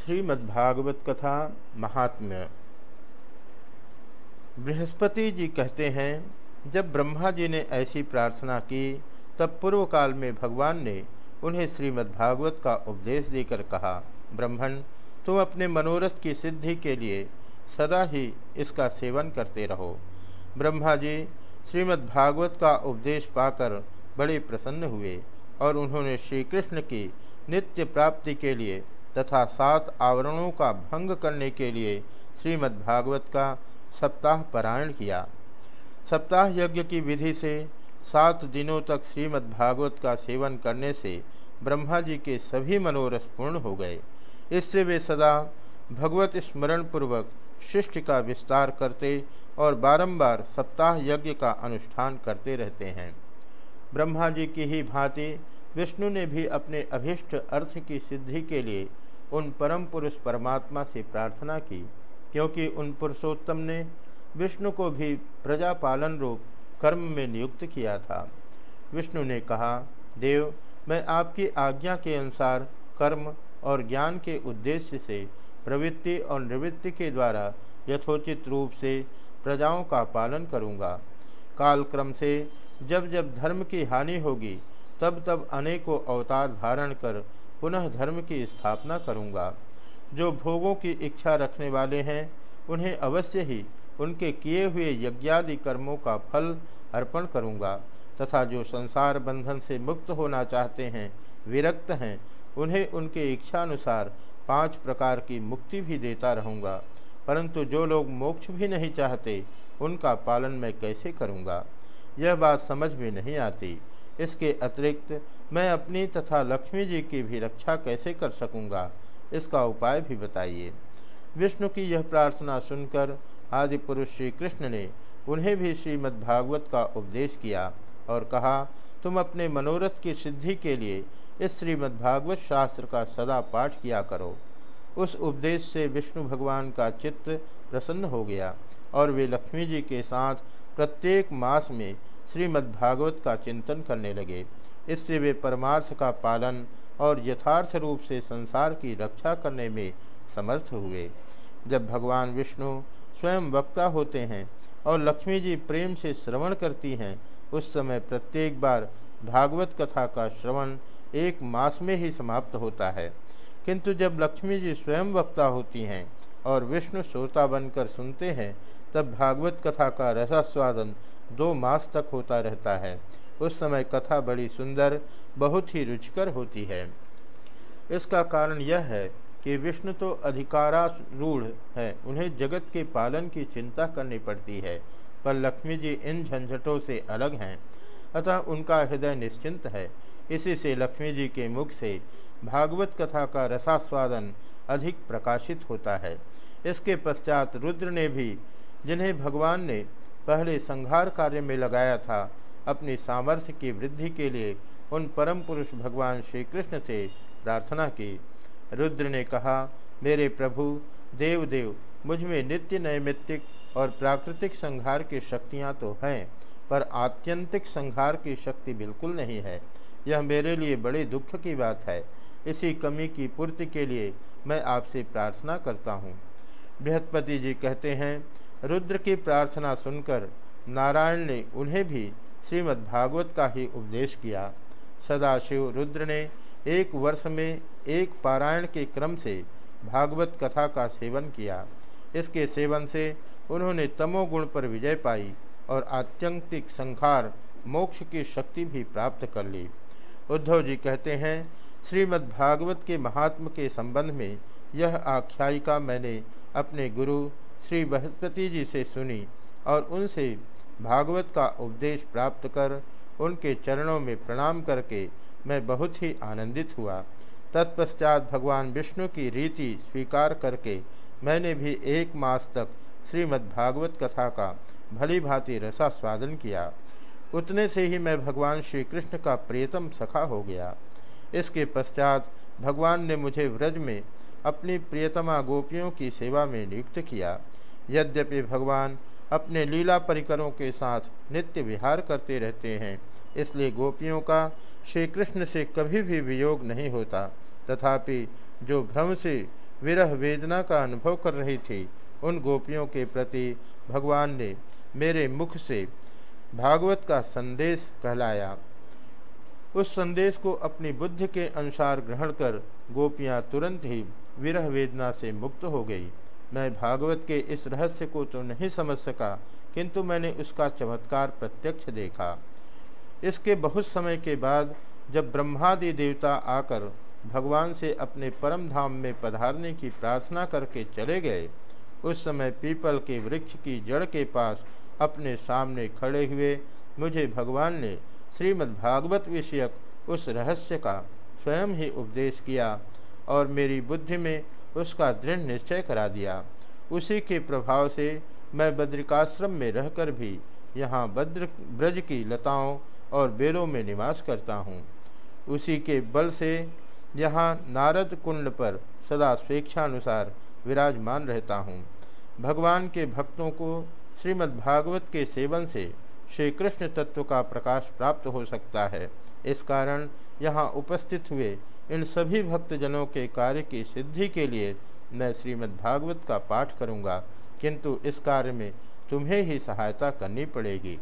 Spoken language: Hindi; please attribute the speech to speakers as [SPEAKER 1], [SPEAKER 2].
[SPEAKER 1] श्रीमद्भागवत कथा महात्म्य। बृहस्पति जी कहते हैं, जब ब्रह्मा जी ने ऐसी प्रार्थना की, तब पूर्व काल में भगवान ने उन्हें श्रीमद्भागवत का उपदेश देकर कहा, ब्रह्मण, तुम अपने मनोरथ की सिद्धि के लिए सदा ही इसका सेवन करते रहो। ब्रह्मा जी श्रीमद्भागवत का उपदेश पाकर बड़े प्रसन्न हुए और उन्होंने श्री कृष्ण की नित्य प्राप्ति के लिए तथा सात आवरणों का भंग करने के लिए श्रीमद्भागवत का सप्ताह पारायण किया। सप्ताह यज्ञ की विधि से सात दिनों तक श्रीमद्भागवत का सेवन करने से ब्रह्मा जी के सभी मनोरथ पूर्ण हो गए। इससे वे सदा भगवत स्मरण पूर्वक शिष्ट का विस्तार करते और बारंबार सप्ताह यज्ञ का अनुष्ठान करते रहते हैं। ब्रह्मा जी की ही भांति विष्णु ने भी अपने अभिष्ट अर्थ की सिद्धि के लिए उन परम पुरुष परमात्मा से प्रार्थना की, क्योंकि उन पुरुषोत्तम ने विष्णु को भी प्रजापालन रूप कर्म में नियुक्त किया था। विष्णु ने कहा, देव, मैं आपकी आज्ञा के अनुसार कर्म और ज्ञान के उद्देश्य से प्रवृत्ति और निवृत्ति के द्वारा यथोचित रूप से प्रजाओं का पालन करूँगा। कालक्रम से जब जब धर्म की हानि होगी तब तब अनेकों अवतार धारण कर पुनः धर्म की स्थापना करूँगा। जो भोगों की इच्छा रखने वाले हैं, उन्हें अवश्य ही उनके किए हुए यज्ञादि कर्मों का फल अर्पण करूँगा, तथा जो संसार बंधन से मुक्त होना चाहते हैं, विरक्त हैं, उन्हें उनके इच्छानुसार पाँच प्रकार की मुक्ति भी देता रहूँगा। परंतु जो लोग मोक्ष भी नहीं चाहते, उनका पालन मैं कैसे करूँगा? यह बात समझ में नहीं आती। इसके अतिरिक्त मैं अपनी तथा लक्ष्मी जी की भी रक्षा कैसे कर सकूँगा? इसका उपाय भी बताइए। विष्णु की यह प्रार्थना सुनकर आदि पुरुष श्री कृष्ण ने उन्हें भी श्रीमद्भागवत का उपदेश किया और कहा, तुम अपने मनोरथ की सिद्धि के लिए इस श्रीमद्भागवत शास्त्र का सदा पाठ किया करो। उस उपदेश से विष्णु भगवान का चित्र प्रसन्न हो गया और वे लक्ष्मी जी के साथ प्रत्येक मास में श्रीमद्भागवत का चिंतन करने लगे। इससे वे परमार्थ का पालन और यथार्थ रूप से संसार की रक्षा करने में समर्थ हुए। जब भगवान विष्णु स्वयं वक्ता होते हैं और लक्ष्मी जी प्रेम से श्रवण करती हैं, उस समय प्रत्येक बार भागवत कथा का श्रवण एक मास में ही समाप्त होता है। किंतु जब लक्ष्मी जी स्वयं वक्ता होती हैं और विष्णु श्रोता बनकर सुनते हैं, तब भागवत कथा का रसास्वादन दो मास तक होता रहता है। उस समय कथा बड़ी सुंदर, बहुत ही रुचिकर होती है। इसका कारण यह है कि विष्णु तो अधिकारारूढ़ है। उन्हें जगत के पालन की चिंता करनी पड़ती है, पर लक्ष्मी जी इन झंझटों से अलग हैं। अतः उनका हृदय निश्चिंत है। इसी से लक्ष्मी जी के मुख से भागवत कथा का रसास्वादन अधिक प्रकाशित होता है। इसके पश्चात रुद्र ने भी, जिन्हें भगवान ने पहले संहार कार्य में लगाया था। अपनी सामर्थ्य की वृद्धि के लिए उन परम पुरुष भगवान श्री कृष्ण से प्रार्थना की। रुद्र ने कहा, मेरे प्रभु देव देव मुझमें नित्य नैमित्तिक और प्राकृतिक संहार की शक्तियाँ तो हैं, पर आत्यंतिक संहार की शक्ति बिल्कुल नहीं है। यह मेरे लिए बड़े दुख की बात है। इसी कमी की पूर्ति के लिए मैं आपसे प्रार्थना करता हूँ। बृहस्पति जी कहते हैं रुद्र की प्रार्थना सुनकर नारायण ने उन्हें भी श्रीमद्भागवत का ही उपदेश किया। सदाशिव रुद्र ने एक वर्ष में एक पारायण के क्रम से भागवत कथा का सेवन किया। इसके सेवन से उन्होंने तमोगुण पर विजय पाई और आत्यंतिक संखार मोक्ष की शक्ति भी प्राप्त कर ली। उद्धव जी कहते हैं, श्रीमद्भागवत के महात्म के संबंध में यह आख्यायिका मैंने अपने गुरु श्री बृहस्पति जी से सुनी और उनसे भागवत का उपदेश प्राप्त कर उनके चरणों में प्रणाम करके मैं बहुत ही आनंदित हुआ। तत्पश्चात भगवान विष्णु की रीति स्वीकार करके मैंने भी एक मास तक श्रीमद्भागवत कथा का भली भांति रसास्वादन किया। उतने से ही मैं भगवान श्री कृष्ण का प्रियतम सखा हो गया। इसके पश्चात भगवान ने मुझे व्रज में अपनी प्रियतमा गोपियों की सेवा में नियुक्त किया। यद्यपि भगवान अपने लीला परिकरों के साथ नित्य विहार करते रहते हैं, इसलिए गोपियों का श्री कृष्ण से कभी भी वियोग नहीं होता। तथापि जो भ्रम से विरह वेदना का अनुभव कर रही थी, उन गोपियों के प्रति भगवान ने मेरे मुख से भागवत का संदेश कहलाया। उस संदेश को अपनी बुद्धि के अनुसार ग्रहण कर गोपियाँ तुरंत ही विरह वेदना से मुक्त हो गई। मैं भागवत के इस रहस्य को तो नहीं समझ सका, किंतु मैंने उसका चमत्कार प्रत्यक्ष देखा। इसके बहुत समय के बाद जब ब्रह्मादि देवता आकर भगवान से अपने परम धाम में पधारने की प्रार्थना करके चले गए, उस समय पीपल के वृक्ष की जड़ के पास अपने सामने खड़े हुए मुझे भगवान ने श्रीमद्भागवत विषयक उस रहस्य का स्वयं ही उपदेश किया और मेरी बुद्धि में उसका दृढ़ निश्चय करा दिया। उसी के प्रभाव से मैं बद्रिकाश्रम में रहकर भी यहाँ बद्र, ब्रज की लताओं और बेलों में निवास करता हूँ। उसी के बल से यहाँ नारद कुंड पर सदा स्वेच्छानुसार विराजमान रहता हूँ। भगवान के भक्तों को श्रीमद्भागवत के सेवन से श्री कृष्ण तत्व का प्रकाश प्राप्त हो सकता है। इस कारण यहाँ उपस्थित हुए इन सभी भक्तजनों के कार्य की सिद्धि के लिए मैं श्रीमद्भागवत का पाठ करूँगा, किंतु इस कार्य में तुम्हें ही सहायता करनी पड़ेगी।